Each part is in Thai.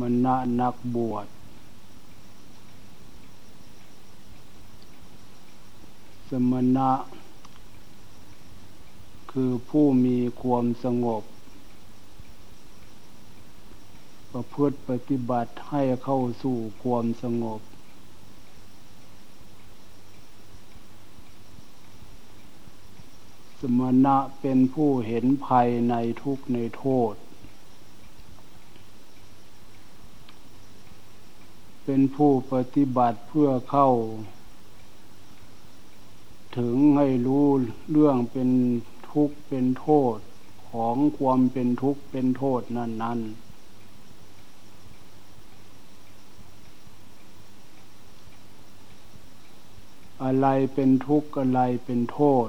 มณะนักบวชสมณะ คือผู้มีความสงบ ประพฤติปฏิบัติให้เข้าสู่ความสงบ สมณะเป็นผู้เห็นภัยในทุกในโทษ เป็นผู้ปฏิบัติเพื่อเข้า ถึงให้รู้เรื่องเป็นทุกข์เป็นโทษของความเป็นทุกข์เป็นโทษนั้นนั้นอะไรเป็นทุกข์อะไรเป็นโทษ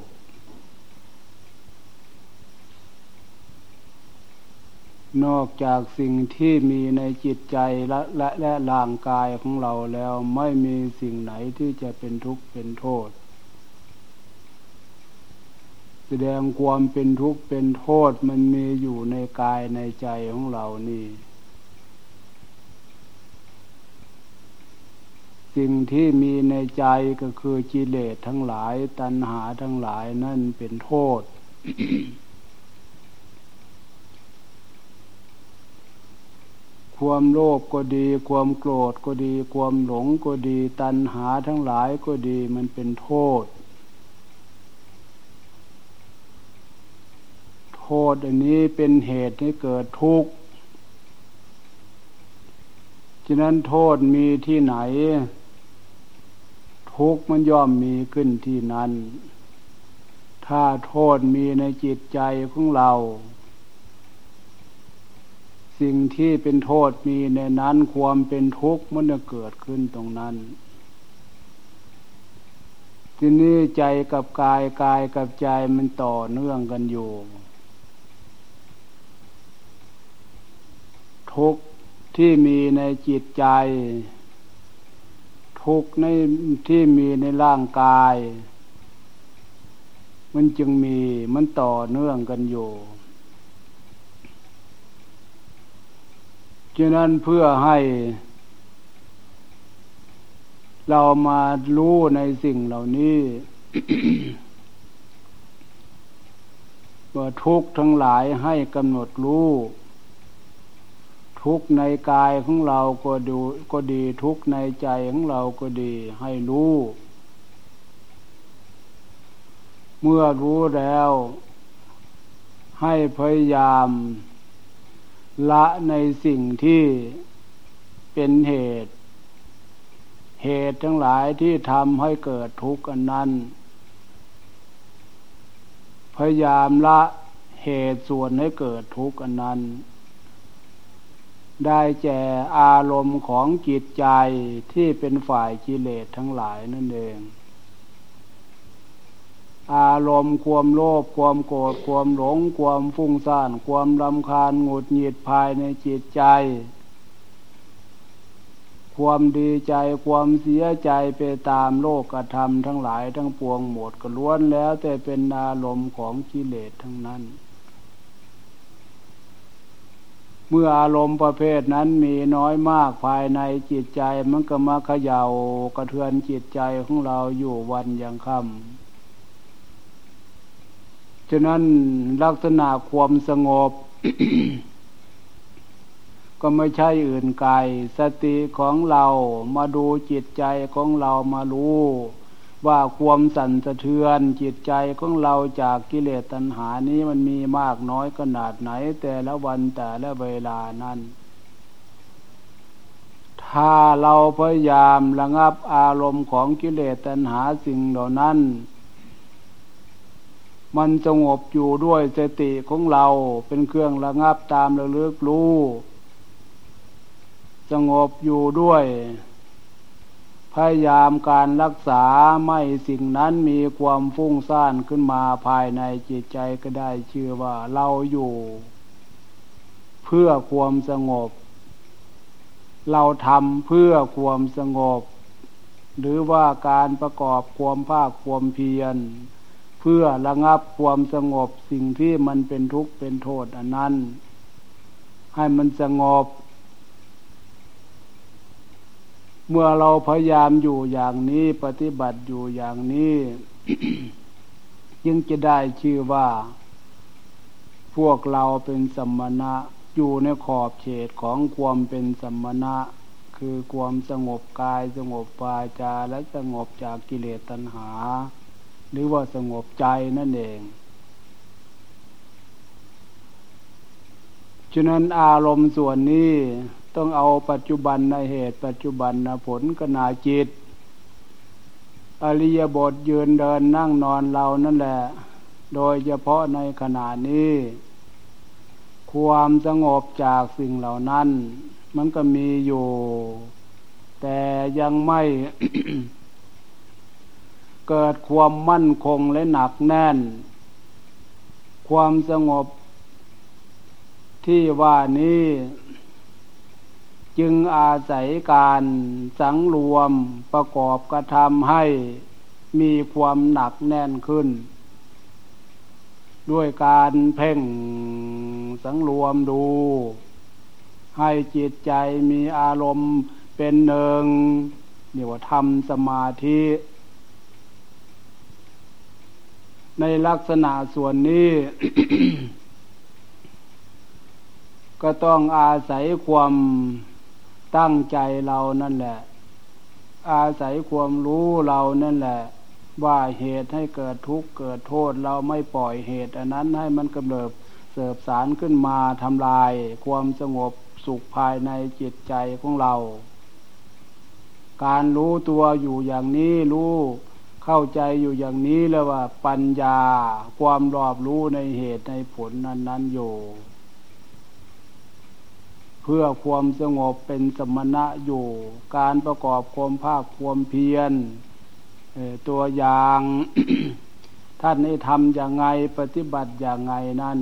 นอกจากสิ่งที่มีในจิตใจและและและร่างกายของเราแล้วไม่มีสิ่งไหนที่จะเป็นทุกข์เป็นโทษ แสดงความเป็นทุกข์เป็นโทษมันมีอยู่ในกายในใจของเรานี่ สิ่งที่มีในใจก็คือกิเลสทั้งหลายตัณหาทั้งหลายนั่นเป็นโทษ ความโลภก็ดี ความโกรธก็ดี ความหลงก็ดี ตัณหาทั้งหลายก็ดีมันเป็นโทษ โทษอันนี้เป็นเหตุให้เกิดทุกข์ฉะนั้นโทษมีที่ไหน ทุกข์มันย่อมมีขึ้นที่นั้น ถ้าโทษมีในจิตใจของเรา สิ่งที่เป็นโทษมีในนั้นความเป็นทุกข์มันจะเกิดขึ้นตรงนั้น ทีนี้ใจกับกายกายกับใจมันต่อเนื่องกันอยู่ ทุกข์ที่มีในจิตใจ ทุกข์ในที่มีในร่างกาย มันจึงมีมันต่อเนื่องกันอยู่ ฉะนั้นเพื่อให้ เรามารู้ในสิ่งเหล่านี้ว่าทุกทั้งหลายให้กำหนดรู้ทุกในกายของเราก็ดูก็ดีทุกในใจของเราก็ดีให้รู้ เมื่อรู้แล้ว ให้พยายาม ละในสิ่งที่เป็นเหตุ เหตุทั้งหลายที่ทำให้เกิดทุกข์อันนั้น พยายามละเหตุส่วนให้เกิดทุกข์อันนั้น ได้แก่อารมณ์ของจิตใจที่เป็นฝ่ายกิเลสทั้งหลายนั่นเอง อารมณ์ความโลภความโกรธความหลง ความฟุ้งซ่าน ความรำคาญหงุดหงิดภายในจิตใจ ความดีใจความเสียใจไปตามโลกกระทำทั้งหลายทั้งปวงหมดก็ล้วนแล้วแต่เป็นอารมณ์ของกิเลสทั้งนั้น เมื่ออารมณ์ประเภทนั้นมีน้อยมากภายในจิตใจมันก็มาเขย่ากระเทือนจิตใจของเราอยู่วันยังค่ำ ฉะนั้นลักษณะความสงบ ก็ไม่ใช่อื่นไกลสติของเรามาดูจิตใจของเรามารู้ว่าความสั่นสะเทือนจิตใจของเราจากกิเลสตัณหานี้มันมีมากน้อยขนาดไหน แต่ละวันแต่ละเวลานั้น ถ้าเราพยายามระงับอารมณ์ของกิเลสตัณหาสิ่งเหล่านั้น มันสงบอยู่ด้วยสติของเราเป็นเครื่องระงับตามระลึกรู้สงบอยู่ด้วย พยายามการรักษาไม่สิ่งนั้นมีความฟุ้งซ่านขึ้นมาภายในจิตใจก็ได้ชื่อว่าเราอยู่ เพื่อความสงบ เราทำเพื่อความสงบ หรือว่าการประกอบความภาคความเพียร เพื่อระงับความสงบสิ่งที่มันเป็นทุกข์เป็นโทษอันนั้น ให้มันสงบ เมื่อเราพยายามอยู่อย่างนี้ปฏิบัติอยู่อย่างนี้ยังจะได้ชื่อว่า พวกเราเป็นสมณะอยู่ในขอบเขตของความเป็นสมณะ คือความสงบกายสงบวาจาและสงบจากกิเลสตัณหา หรือว่าสงบใจนั่นเอง ฉะนั้นอารมณ์ส่วนนี้ต้องเอาปัจจุบันในเหตุปัจจุบันนผลกนาจิต อริยบทยืนเดินนั่งนอนเรานั่นแหละ โดยเฉพาะในขณะนี้ ความสงบจากสิ่งเหล่านั้น มันก็มีอยู่ แต่ยังไม่ เกิดความมั่นคงและหนักแน่น ความสงบที่ว่านี้จึงอาศัยการสังรวมประกอบกระทำให้มีความหนักแน่นขึ้น ด้วยการเพ่งสังรวมดู ให้จิตใจมีอารมณ์เป็นหนึ่งเรียกว่าทำสมาธิ ในลักษณะส่วนนี้ ก็ต้องอาศัยความตั้งใจเรานั่นแหละ อาศัยความรู้เรานั่นแหละ ว่าเหตุให้เกิดทุกข์เกิดโทษเราไม่ปล่อยเหตุ อันนั้นให้มันกำเริบเสบสารขึ้นมาทำลาย ความสงบสุขภายในจิตใจของเรา การรู้ตัวอยู่อย่างนี้รู้ เข้าใจอยู่อย่างนี้แล้วว่าปัญญาความรอบรู้ในเหตุในผลนั้น ๆ อยู่ เพื่อความสงบเป็นสมณะอยู่ การประกอบความภาคความเพียรตัวอย่างท่านให้ทำอย่างไงปฏิบัติอย่างไงนั่น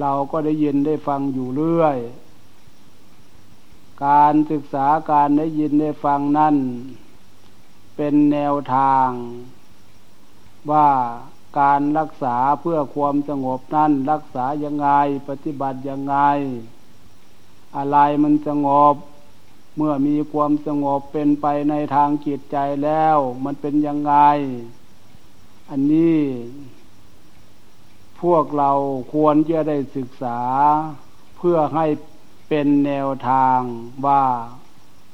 เราก็ได้ยินได้ฟังอยู่เรื่อย การศึกษาการได้ยินได้ฟังนั่น เป็นแนวทาง ว่าการรักษาเพื่อความสงบนั่นรักษายังไงปฏิบัติยังไง อะไรมันสงบ เมื่อมีความสงบเป็นไปในทางจิตใจแล้ว มันเป็นยังไง อันนี้ พวกเราควรจะได้ศึกษา เพื่อให้เป็นแนวทางว่า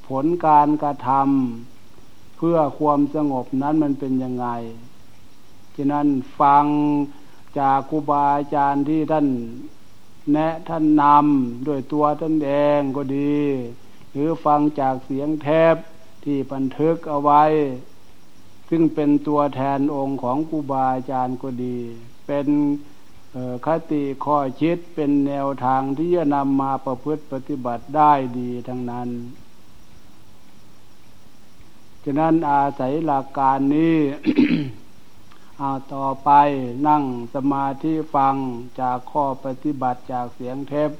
ผลการกระทำ เพื่อความสงบนั้นมันเป็นยังไงฉะนั้นฟังจากครูบาอาจารย์ที่ท่านแนะท่านนำด้วยตัวท่านเองก็ดี หรือฟังจากเสียงแทบที่บันทึกเอาไว้ ซึ่งเป็นตัวแทนองค์ของครูบาอาจารย์ก็ดี เป็นคติข้อคิดเป็นแนวทางที่จะนำมาประพฤติปฏิบัติได้ดีทั้งนั้น ฉะนั้นอาศัยหลักการนี้เอาต่อไปนั่งสมาธิฟังจากข้อปฏิบัติจากเสียงเทป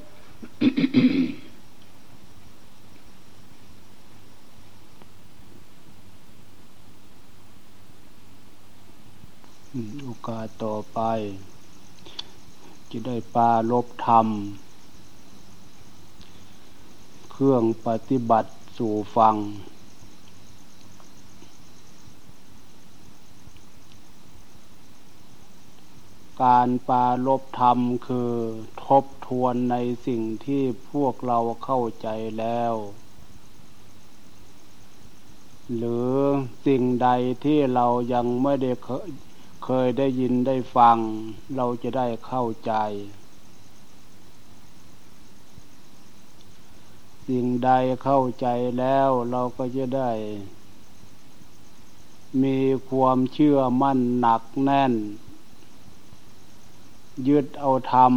โอกาสต่อไป จะได้ปาลบธรรม เครื่องปฏิบัติสู่ฟัง การปาลบธรรมคือทบทวนในสิ่งที่พวกเราเข้าใจแล้ว หรือสิ่งใดที่เรายังไม่ได้เคยได้ยินได้ฟัง เราจะได้เข้าใจ สิ่งใดเข้าใจแล้วเราก็จะได้ มีความเชื่อมั่นหนักแน่น ยึดเอาธรรม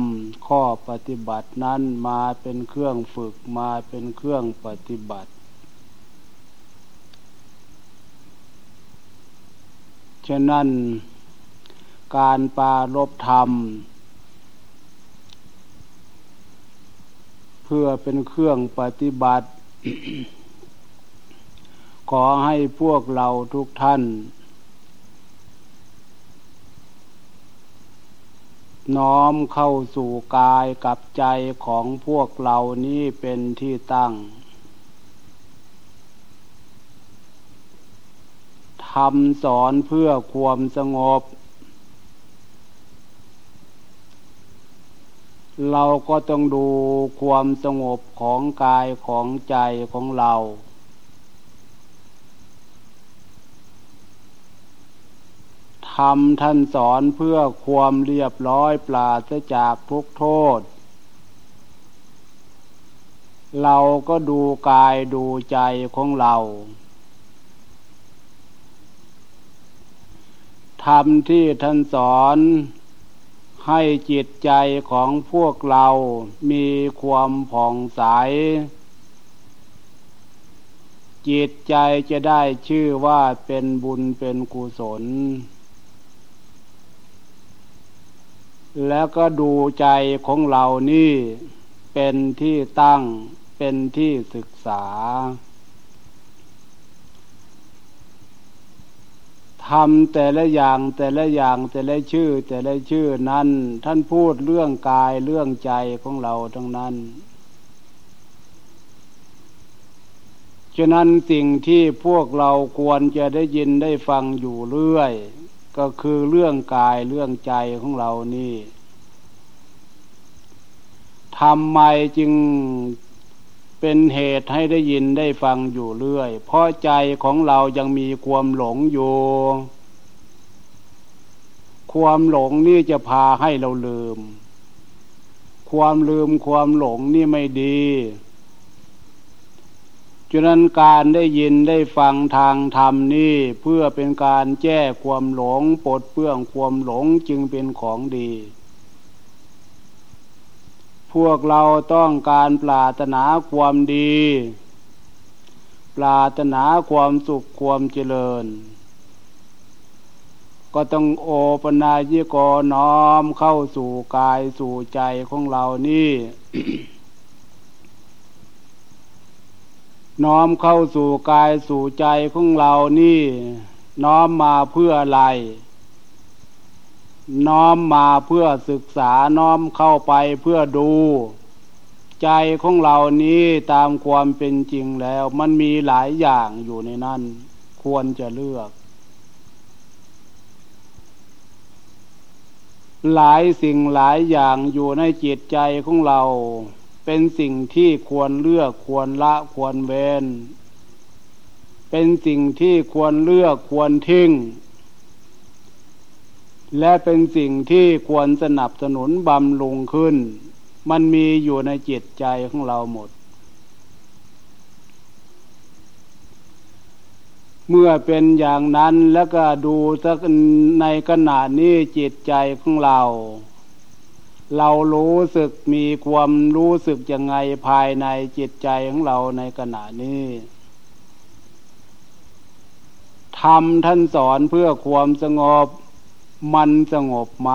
ข้อปฏิบัตินั้นมาเป็นเครื่องฝึกมาเป็นเครื่องปฏิบัติ ฉะนั้นการปารบธรรม เพื่อเป็นเครื่องปฏิบัติ ขอให้พวกเราทุกท่าน น้อมเข้าสู่กายกับใจของพวกเรานี้เป็นที่ตั้งทำสอนเพื่อความสงบ เราก็ต้องดูความสงบของกายของใจของเรา ทำท่านสอนเพื่อความเรียบร้อยปราศจากทุกโทษ เราก็ดูกายดูใจของเราทำที่ท่านสอนให้จิตใจของพวกเรามีความผ่องใส จิตใจจะได้ชื่อว่าเป็นบุญเป็นกุศล แล้วก็ดูใจของเรานี่เป็นที่ตั้งเป็นที่ศึกษาทำแต่ละอย่างแต่ละอย่างแต่ละชื่อ แต่ละชื่อนั้น ท่านพูดเรื่องกายเรื่องใจของเราทั้งนั้นฉะนั้นสิ่งที่พวกเราควรจะได้ยินได้ฟังอยู่เรื่อย ก็คือเรื่องกายเรื่องใจของเรานี่ทำไมจึงเป็นเหตุให้ได้ยินได้ฟังอยู่เรื่อย เพราะใจของเรายังมีความหลงอยู่ ความหลงนี่จะพาให้เราลืม ความลืมความหลงนี่ไม่ดี ฉะนั้นการได้ยินได้ฟังทางธรรมนี่เพื่อเป็นการแก้ความหลงปลดเปื้องความหลงจึงเป็นของดี พวกเราต้องการปรารถนาความดี ปรารถนาความสุขความเจริญ ก็ต้องโอปนายิโกน้อมเข้าสู่กายสู่ใจของเรานี่ น้อมเข้าสู่กายสู่ใจของเรานี่ น้อมมาเพื่ออะไร น้อมมาเพื่อศึกษาน้อมเข้าไปเพื่อดู ใจของเรานี้ตามความเป็นจริงแล้ว มันมีหลายอย่างอยู่ในนั้น ควรจะเลือก หลายสิ่งหลายอย่างอยู่ในจิตใจของเรา เป็นสิ่งที่ควรเลือกควรละควรเว้นเป็นสิ่งที่ควรเลือกควรทิ้ง และเป็นสิ่งที่ควรสนับสนุนบำรุงขึ้น มันมีอยู่ในจิตใจของเราหมด เมื่อเป็นอย่างนั้นแล้วก็ดูสักในขณะนี้จิตใจของเรา เรารู้สึกมีความรู้สึกยังไงภายในจิตใจของเราในขณะนี้ทำท่านสอนเพื่อความสงบ มันสงบไหม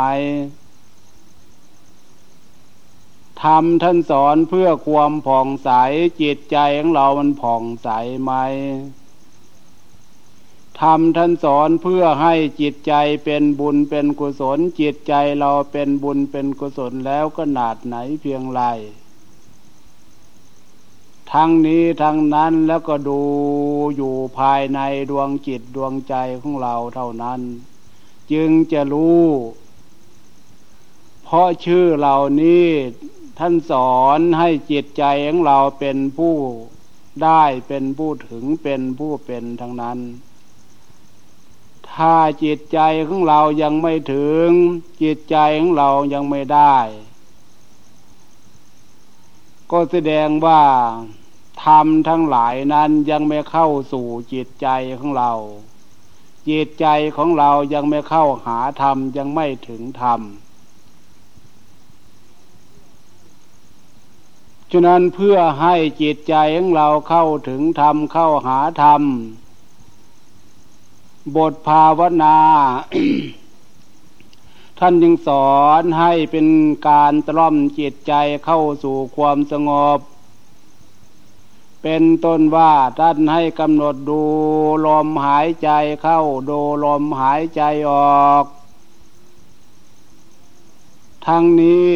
ทำท่านสอนเพื่อความผ่องใสจิตใจของเรามันผ่องใสไหม ทำท่านสอนเพื่อให้จิตใจเป็นบุญเป็นกุศล จิตใจเราเป็นบุญเป็นกุศลแล้วก็หนาดไหนเพียงไรทั้งนี้ทั้งนั้นแล้วก็ดูอยู่ภายในดวงจิตดวงใจของเราเท่านั้น จึงจะรู้ เพราะชื่อเหล่านี้ท่านสอนให้จิตใจของเราเป็นผู้ได้เป็นผู้ถึงเป็นผู้เป็นทั้งนั้น ถ้าจิตใจของเรายังไม่ถึง จิตใจของเรายังไม่ได้ ก็แสดงว่าธรรมทั้งหลายนั้นยังไม่เข้าสู่จิตใจของเรา จิตใจของเรายังไม่เข้าหาธรรมยังไม่ถึงธรรมฉะนั้นเพื่อให้จิตใจของเราเข้าถึงธรรมเข้าหาธรรม บทภาวนา ท่านยังสอนให้เป็นการตร่อมจิตใจเข้าสู่ความสงบ เป็นต้นว่าท่านให้กำหนดดูลมหายใจเข้าดูลมหายใจออกทั้งนี้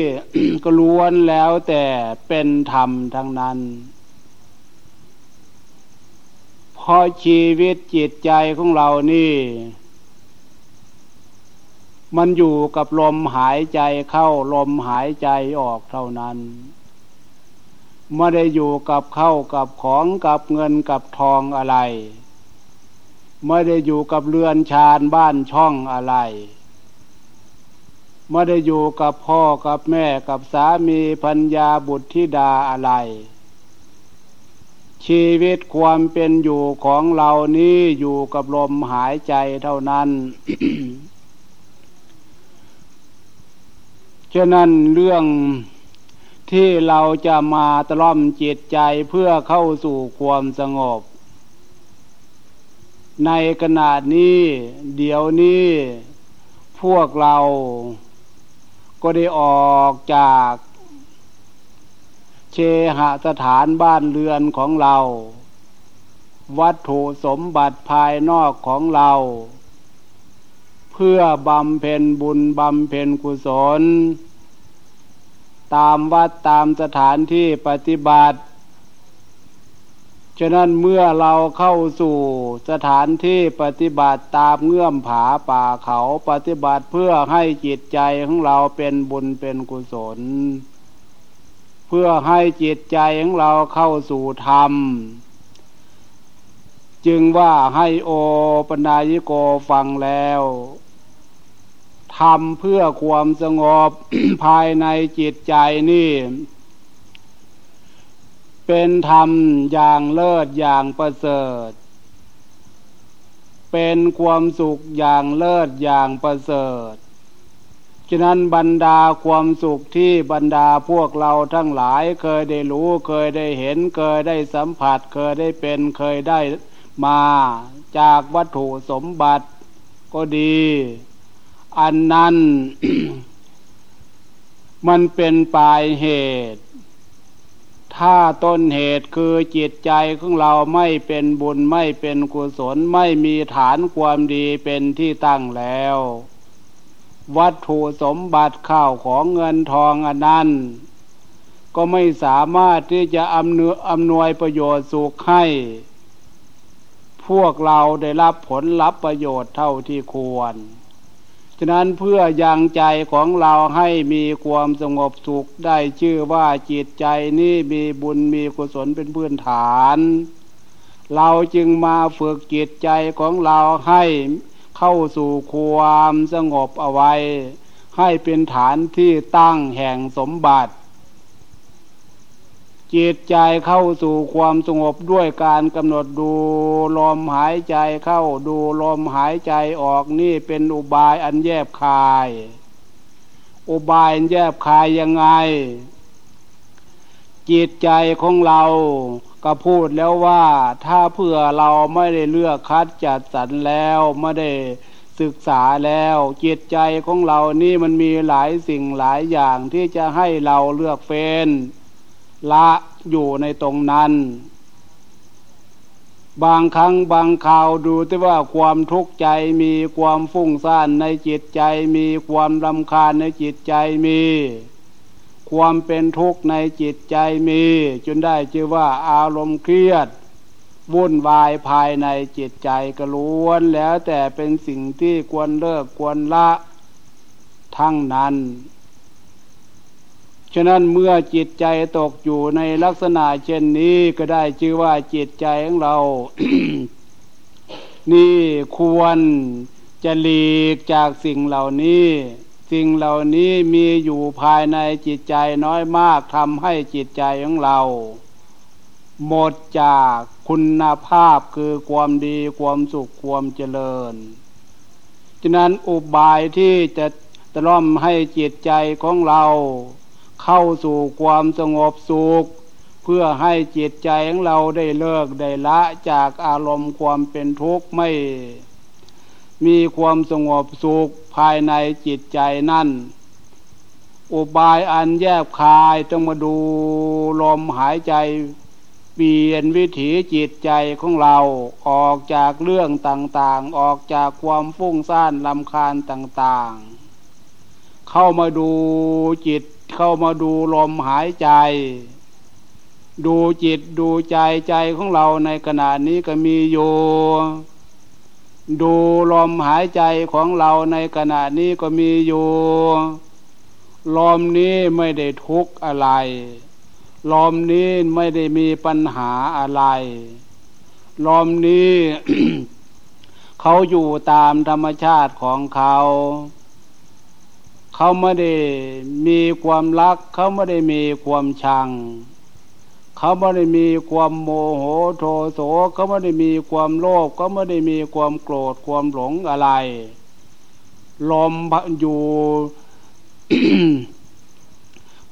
ก็ล้วนแล้วแต่เป็นธรรมทั้งนั้น ราะชีวิตจิตใจของเรานี่ มันอยู่กับลมหายใจเข้าลมหายใจออกเท่านั้นไม่ได้อยู่กับเข้ากับของกับเงินกับทองอะไรไม่ได้อยู่กับเรือนชานบ้านช่องอะไรไม่ได้อยู่กับพ่อกับแม่กับสามีพัญญาบุตรธิดาอะไร ชีวิตความเป็นอยู่ของเรานี้อยู่กับลมหายใจเท่านั้น ฉะนั้นเรื่องที่เราจะมาตล่อมจิตใจเพื่อเข้าสู่ความสงบ ในขณะนี้ เดี๋ยวนี้ พวกเราก็ได้ออกจาก เชหสถานบ้านเรือนของเรา วัตถุสมบัติภายนอกของเรา เพื่อบำเพ็ญบุญบำเพ็ญกุศล ตามวัดตามสถานที่ปฏิบัติ ฉะนั้นเมื่อเราเข้าสู่สถานที่ปฏิบัติตามเงื่อมผาป่าเขาปฏิบัติเพื่อให้จิตใจของเราเป็นบุญเป็นกุศล เพื่อให้จิตใจของเราเข้าสู่ธรรม จึงว่าให้โอปนายโกฟังแล้วทำเพื่อความสงบภายในจิตใจนี่ เป็นธรรมอย่างเลิศอย่างประเสริฐ เป็นความสุขอย่างเลิศอย่างประเสริฐ ฉะนั้นบรรดาความสุขที่บรรดาพวกเราทั้งหลายเคยได้รู้เคยได้เห็น เคยได้สัมผัส เคยได้เป็นเคยได้มาจากวัตถุสมบัติก็ดี อันนั้น มันเป็นปลายเหตุ ถ้าต้นเหตุคือจิตใจของเราไม่เป็นบุญไม่เป็นกุศลไม่มีฐานความดีเป็นที่ตั้งแล้ว วัตถุสมบัติข้าวของเงินทองอันนั้น ก็ไม่สามารถที่จะอำนวยอำนวยประโยชน์สุขให้ พวกเราได้รับผลลัพธ์ประโยชน์เท่าที่ควร ฉะนั้นเพื่อยังใจของเราให้มีความสงบสุขได้ชื่อว่าจิตใจนี้มีบุญมีกุศลเป็นพื้นฐาน เราจึงมาฝึกจิตใจของเราให้ เข้าสู่ความสงบเอาไว้ ให้เป็นฐานที่ตั้งแห่งสมบัติ จิตใจเข้าสู่ความสงบด้วยการกำหนดดูลมหายใจเข้าดูลมหายใจออกนี่เป็นอุบายอันแยบคาย อุบายแยบคายยังไง จิตใจของเราก็พูดแล้วว่าถ้าเผื่อเราไม่ได้เลือกคัดจัดสรรแล้วไม่ได้ศึกษาแล้วจิตใจของเรานี่มันมีหลายสิ่งหลายอย่างที่จะให้เราเลือกเฟ้นละอยู่ในตรงนั้น บางครั้งบางข่าวดูที่ว่าความทุกข์ใจมีความฟุ้งซ่านในจิตใจมีความรำคาญในจิตใจมี ความเป็นทุกข์ในจิตใจมี จนได้ชื่อว่าอารมณ์เครียด วุ่นวายภายในจิตใจกระล้วน แล้วแต่เป็นสิ่งที่ควรเลิกควรละ ทั้งนั้น ฉะนั้นเมื่อจิตใจตกอยู่ในลักษณะเช่นนี้ก็ได้ชื่อว่าจิตใจของเรา นี่ควรจะหลีกจากสิ่งเหล่านี้ สิ่งเหล่านี้มีอยู่ภายในจิตใจน้อยมากทำให้จิตใจของเรา หมดจากคุณภาพคือความดีความสุขความเจริญ ฉะนั้นอุบายที่จะตล่อมให้จิตใจของเรา เข้าสู่ความสงบสุขเพื่อให้จิตใจของเราได้เลิกได้ละจากอารมณ์ความเป็นทุกข์ไม่ มีความสงบสุขภายในจิตใจนั่น อุบายอันแยบคายต้องมาดูลมหายใจ เปลี่ยนวิถีจิตใจของเราออกจากเรื่องต่างๆ ออกจากความฟุ้งซ่านลำคาญต่างๆ เข้ามาดูจิตเข้ามาดูลมหายใจ ดูจิตดูใจใจของเราในขณะนี้ก็มีอยู่ ดูลมหายใจของเราในขณะนี้ก็มีอยู่ ลมนี้ไม่ได้ทุกข์อะไร ลมนี้ไม่ได้มีปัญหาอะไร ลมนี้ เขาอยู่ตามธรรมชาติของเขา เขาไม่ได้มีความรัก เขาไม่ได้มีความชังเขาไม่ได้มีความโมโหโทโสเขาไม่ได้มีความโลภเขาไม่ได้มีความโกรธความหลงอะไร ลมอยู่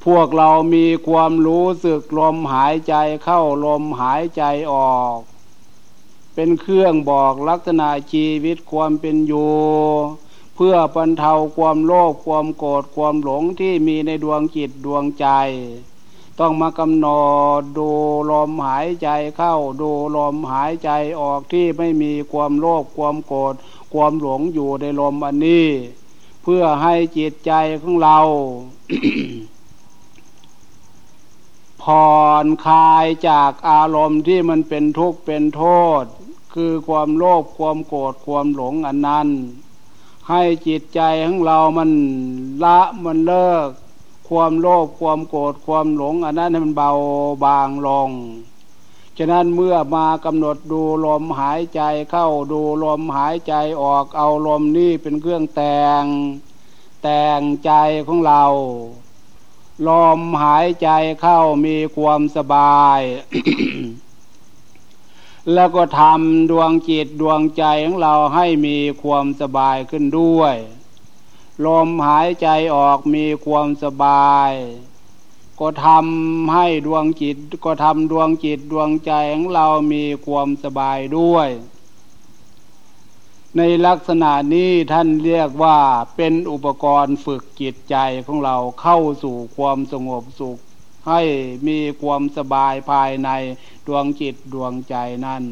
พวกเรามีความรู้สึกลมหายใจเข้าลมหายใจออก เป็นเครื่องบอกลักษณะชีวิตความเป็นอยู่ เพื่อบรรเทาความโลภความโกรธความหลงที่มีในดวงจิตดวงใจ ต้องมากำหนดดูลมหายใจเข้าดูลมหายใจออกที่ไม่มีความโลภความโกรธความหลงอยู่ในลมอันนี้ เพื่อให้จิตใจของเราผ่อนคลายจากอารมณ์ที่มันเป็นทุกข์เป็นโทษ คือความโลภความโกรธความหลงอันนั้น ให้จิตใจของเรามันละมันเลิก ความโลภความโกรธความหลง อันนั้นให้มันเบาบางลงฉะนั้นเมื่อมากำหนดดูลมหายใจเข้าดูลมหายใจออกเอาลมนี่เป็นเครื่องแต่ง แต่งใจของเรา ลมหายใจเข้ามีความสบาย แล้วก็ทำดวงจิตดวงใจของเราให้มีความสบายขึ้นด้วย ลมหายใจออกมีความสบาย ก็ทำให้ดวงจิต ก็ทำดวงจิตดวงใจของเรามีความสบายด้วย ในลักษณะนี้ท่านเรียกว่าเป็นอุปกรณ์ฝึกจิตใจของเราเข้าสู่ความสงบสุข ให้มีความสบายภายในดวงจิตดวงใจนั้น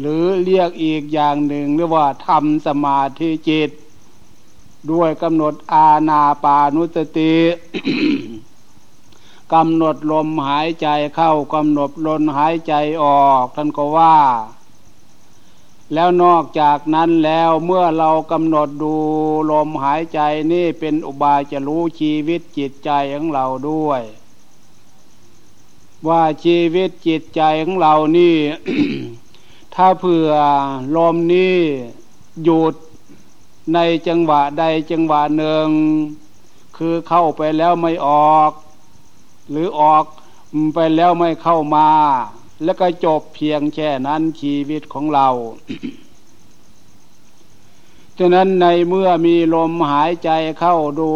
หรือเรียกอีกอย่างหนึ่งเรียกว่าทำสมาธิจิต ด้วยกำหนดอาณาปานุสติกำหนดลมหายใจเข้ากำหนดลมหายใจออก ท่านก็ว่า แล้วนอกจากนั้นแล้วเมื่อเรากำหนดดูลมหายใจนี่เป็นอุบายจะรู้ชีวิตจิตใจของเราด้วย ว่าชีวิตจิตใจของเรานี่ ถ้าเผื่อลมนี้หยุด ในจังหวะใดจังหวะหนึ่ง คือเข้าไปแล้วไม่ออก หรือออกไปแล้วไม่เข้ามา แล้วก็จบเพียงแค่นั้นชีวิตของเราฉะนั้นในเมื่อมีลมหายใจเข้าดู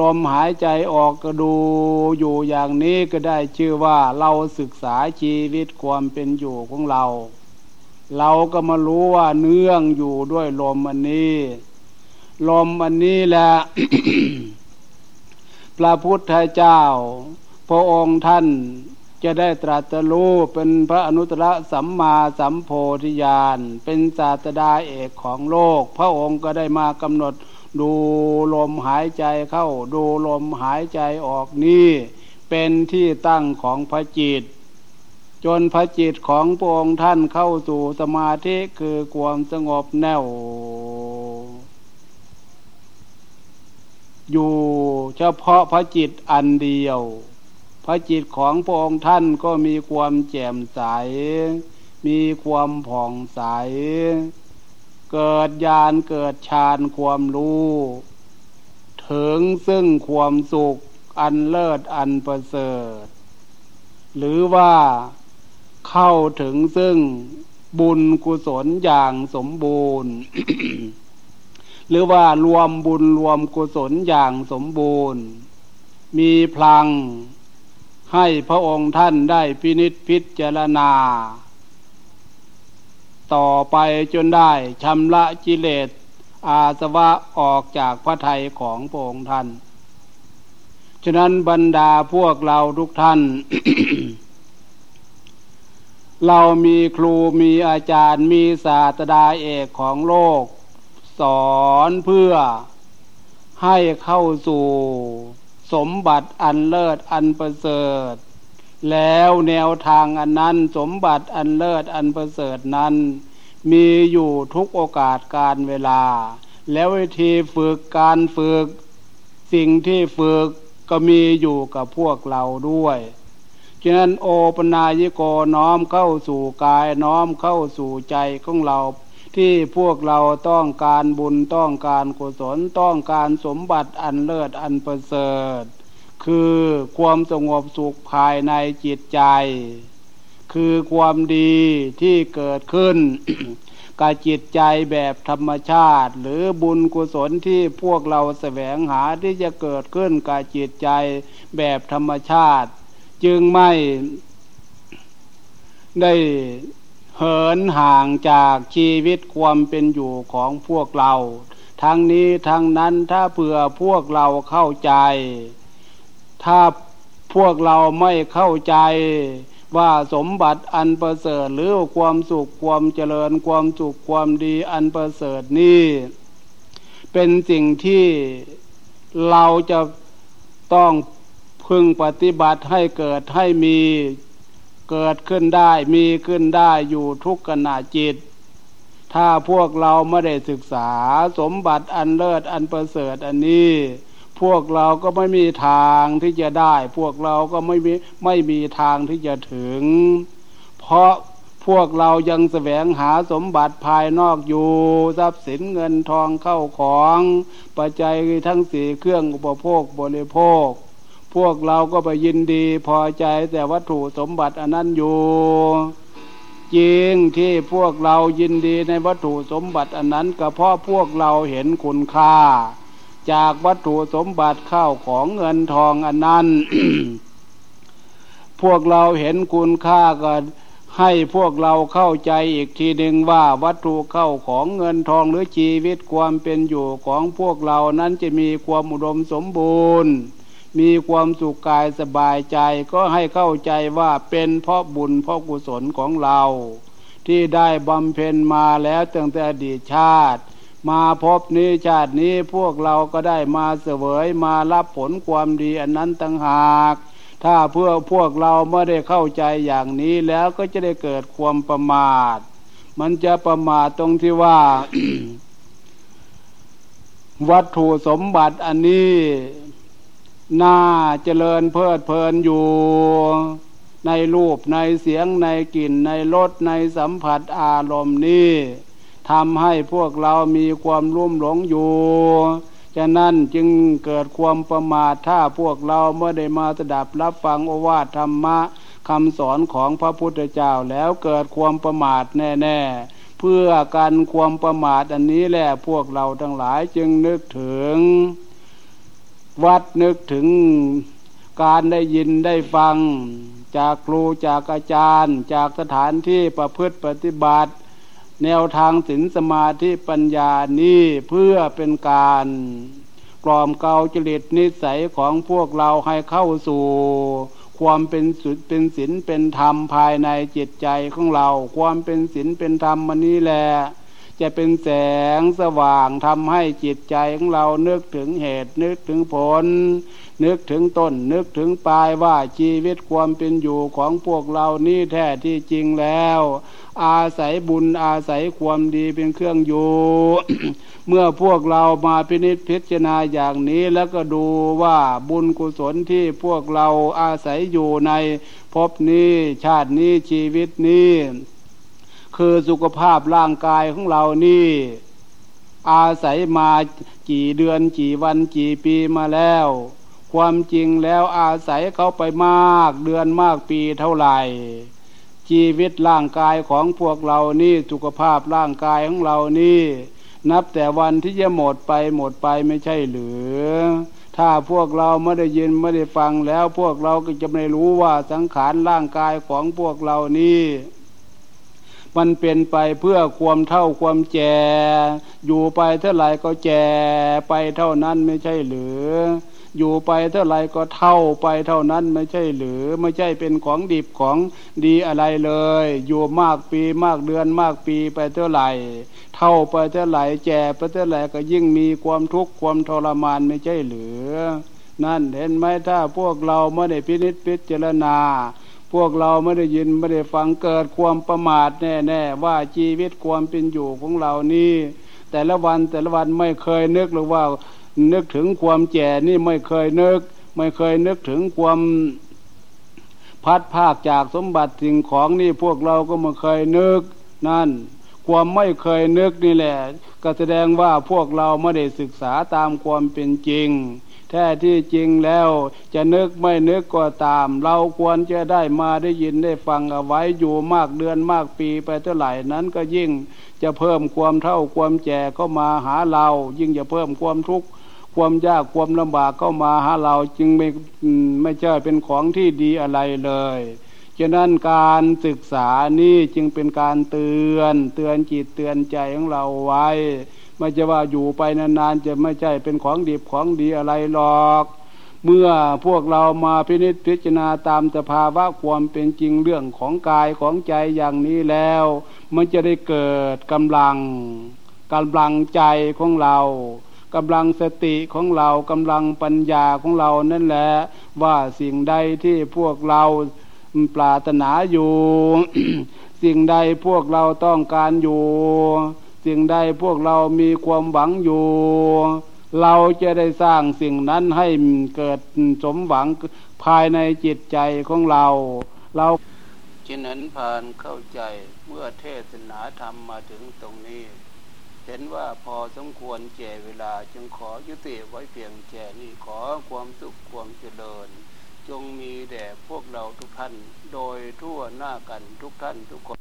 ลมหายใจออกก็ดูอยู่อย่างนี้ก็ได้ชื่อว่าเราศึกษาชีวิตความเป็นอยู่ของเรา เราก็มารู้ว่าเนื่องอยู่ด้วยลมอันนี้ ลมอันนี้แหละพระพุทธเจ้า พระองค์ท่านจะได้ตรัสรู้เป็นพระอนุตตรสัมมาสัมโพธิญาณเป็นศาสดาเอกของโลก พระองค์ก็ได้มากำหนดดูลมหายใจเข้า ดูลมหายใจออกนี่เป็นที่ตั้งของพระจิต จนพระจิตของพระองค์ท่านเข้าสู่สมาธิคือความสงบแน่ว อยู่เฉพาะพระจิตอันเดียว พระจิตของพระองค์ท่านก็มีความแจ่มใส มีความผ่องใส เกิดญาณเกิดฌานความรู้ ถึงซึ่งความสุขอันเลิศอันประเสริฐ หรือว่าเข้าถึงซึ่งบุญกุศลอย่างสมบูรณ์ หรือว่ารวมบุญรวมกุศลอย่างสมบูรณ์ มีพลังให้พระองค์ท่านได้พินิษพิจารณา ต่อไปจนได้ชำระกิเลสอาสวะออกจากพระทัยของพระองค์ท่าน ฉะนั้นบรรดาพวกเราทุกท่าน เรามีครูมีอาจารย์มีศาสตราเอกของโลก สอนเพื่อให้เข้าสู่สมบัติอันเลิศอันประเสริฐ แล้วแนวทางอันนั้นสมบัติอันเลิศอันประเสริฐนั้น มีอยู่ทุกโอกาสการเวลา แล้ววิธีฝึกการฝึก สิ่งที่ฝึกก็มีอยู่กับพวกเราด้วยฉะนั้นโอปนายโกน้อมเข้าสู่กายน้อมเข้าสู่ใจของเรา ที่พวกเราต้องการบุญต้องการกุศลต้องการสมบัติอันเลิศอันประเสริฐ คือความสงบสุขภายในจิตใจ คือความดีที่เกิดขึ้นกับจิตใจแบบธรรมชาติ หรือบุญกุศลที่พวกเราแสวงหาที่จะเกิดขึ้นกับจิตใจแบบธรรมชาติ จึงไม่ได้ เหินห่างจากชีวิตความเป็นอยู่ของพวกเรา ทั้งนี้ทั้งนั้นถ้าเผื่อพวกเราเข้าใจ ถ้าพวกเราไม่เข้าใจว่าสมบัติอันประเสริฐหรือความสุขความเจริญความสุขความดีอันประเสริฐนี่เป็นสิ่งที่เราจะต้องพึงปฏิบัติให้เกิดให้มี เกิดขึ้นได้มีขึ้นได้อยู่ทุกขณะจิต ถ้าพวกเราไม่ได้ศึกษาสมบัติอันเลิศอันประเสริฐอันนี้ พวกเราก็ไม่มีทางที่จะได้ พวกเราก็ไม่มีไม่มีทางที่จะถึง เพราะพวกเรายังแสวงหาสมบัติภายนอกอยู่ ทรัพย์สินเงินทองเข้าของ ปัจจัยทั้งสี่เครื่องอุปโภคบริโภค พวกเราก็ไปยินดีพอใจแต่วัตถุสมบัติอันนั้นอยู่ จริงที่พวกเรายินดีในวัตถุสมบัติอันนั้นก็เพราะพวกเราเห็นคุณค่า จากวัตถุสมบัติข้าวของเงินทองอันนั้น พวกเราเห็นคุณค่าก็ให้พวกเราเข้าใจอีกทีหนึ่งว่าวัตถุเข้าของเงินทองหรือชีวิตความเป็นอยู่ของพวกเรานั้นจะมีความอุดมสมบูรณ์ มีความสุขกายสบายใจก็ให้เข้าใจว่าเป็นเพราะบุญเพราะกุศลของเรา ที่ได้บำเพ็ญมาแล้วตั้งแต่อดีตชาติ มาพบนี้ชาตินี้พวกเราก็ได้มาเสวยมารับผลความดีอันนั้นต่างหาก ถ้าเพื่อพวกเราไม่ได้เข้าใจอย่างนี้แล้วก็จะได้เกิดความประมาท มันจะประมาทตรงที่ว่า วัตถุสมบัติอันนี้ น่าเจริญเพลิดเพลินอยู่ ในรูปในเสียงในกลิ่นในรสในสัมผัสอารมณ์นี้ทำให้พวกเรามีความรุ่มหลงอยู่ฉะนั้นจึงเกิดความประมาทถ้าพวกเราเมื่อได้มาสดับรับฟังโอวาทธรรมะคำสอนของพระพุทธเจ้าแล้วเกิดความประมาทแน่ ๆ เพื่อการความประมาทอันนี้แหละพวกเราทั้งหลายจึงนึกถึง วัดนึกถึงการได้ยินได้ฟัง จากครูจากอาจารย์ จากสถานที่ประพฤติปฏิบัติ แนวทางศีลสมาธิปัญญานี้เพื่อเป็นการกล่อมเกาจริตนิสัยของพวกเราให้เข้าสู่ ความเป็นสุดเป็นศีลเป็นธรรมภายในจิตใจของเรา ความเป็นศีลเป็นธรรมมันนี้แหละ จะเป็นแสงสว่างทำให้จิตใจของเรานึกถึงเหตุ นึกถึงผล นึกถึงต้น นึกถึงปลายว่าชีวิตความเป็นอยู่ของพวกเรานี่แท้ที่จริงแล้ว อาศัยบุญอาศัยความดีเป็นเครื่องอยู่ เมื่อพวกเรามาพินิจพิจารณาอย่างนี้แล้วก็ดูว่าบุญกุศลที่พวกเราอาศัยอยู่ในภพนี้ชาตินี้ชีวิตนี้ คือสุขภาพร่างกายของเรานี่ อาศัยมากี่เดือนกี่วันกี่ปีมาแล้ว ความจริงแล้วอาศัยเขาไปมากเดือนมากปีเท่าไหร่ชีวิตร่างกายของพวกเรานี่สุขภาพร่างกายของเรานี่ นับแต่วันที่จะหมดไปหมดไปไม่ใช่หรือ ถ้าพวกเราไม่ได้ยินไม่ได้ฟังแล้วพวกเราก็จะไม่รู้ว่าสังขารร่างกายของพวกเรานี่ มันเป็นไปเพื่อความเท่าความแก่อยู่ไปเท่าไหร่ก็แก่ไปเท่านั้นไม่ใช่หรืออยู่ไปเท่าไรก็เท่าไปเท่านั้นไม่ใช่หรือไม่ใช่เป็นของดิบของดีอะไรเลย อยู่มากปีมากเดือนมากปีไปเท่าไหร่เท่าไปเท่าไหร่แก่ไปเท่าไหร่ก็ยิ่งมีความทุกข์ความทรมานไม่ใช่หรือ นั่นเห็นไหมถ้าพวกเราไม่ได้พินิจพิจารณา พวกเราไม่ได้ยินไม่ได้ฟังเกิดความประมาทแน่ๆว่าชีวิตความเป็นอยู่ของเรานี่แต่ละวันแต่ละวันไม่เคยนึกหรือว่านึกถึงความแก่นี่ไม่เคยนึก ไม่เคยนึกถึงความพัดภาคจากสมบัติสิ่งของนี่พวกเราก็ไม่เคยนึกนั่น ความไม่เคยนึกนี่แหละ ก็แสดงว่าพวกเราไม่ได้ศึกษาตามความเป็นจริง แท้ที่จริงแล้ว จะนึกไม่นึกก็ตาม เราควรจะได้มาได้ยินได้ฟังเอาไว้อยู่มากเดือนมากปีไปเท่าไหร่นั้นก็ยิ่งจะเพิ่มความเท่าความแก่เข้ามาหาเรา ยิ่งจะเพิ่มความทุกข์ความยากความลำบากเข้ามาหาเราจึงไม่ไม่ใช่เป็นของที่ดีอะไรเลยฉะนั้นการศึกษานี่จึงเป็นการเตือน เตือนจิตเตือนใจของเราไว้ ไม่จะว่าอยู่ไปนานๆจะไม่ใช่เป็นของดีของดีอะไรหรอก เมื่อพวกเรามาพินิจพิจารณาตามสภาวะความเป็นจริงเรื่องของกายของใจอย่างนี้แล้ว มันจะได้เกิดกำลังกำลังใจของเรากำลังสติของเรากำลังปัญญาของเรานั่นแหละ ว่าสิ่งใดที่พวกเราปรารถนาอยู่ สิ่งใดพวกเราต้องการอยู่ สิ่งใดพวกเรามีความหวังอยู่ เราจะได้สร้างสิ่งนั้นให้เกิดสมหวังภายในจิตใจของเรา เราฉะนั้นผ่านเข้าใจเมื่อเทศนาธรรมมาถึงตรงนี้ เห็นว่าพอสมควรแก่เวลาจึงขอยุติไว้เพียงแค่นี้ขอความสุขความเจริญ จงมีแด่พวกเราทุกท่าน โดยทั่วหน้ากันทุกท่านทุกคน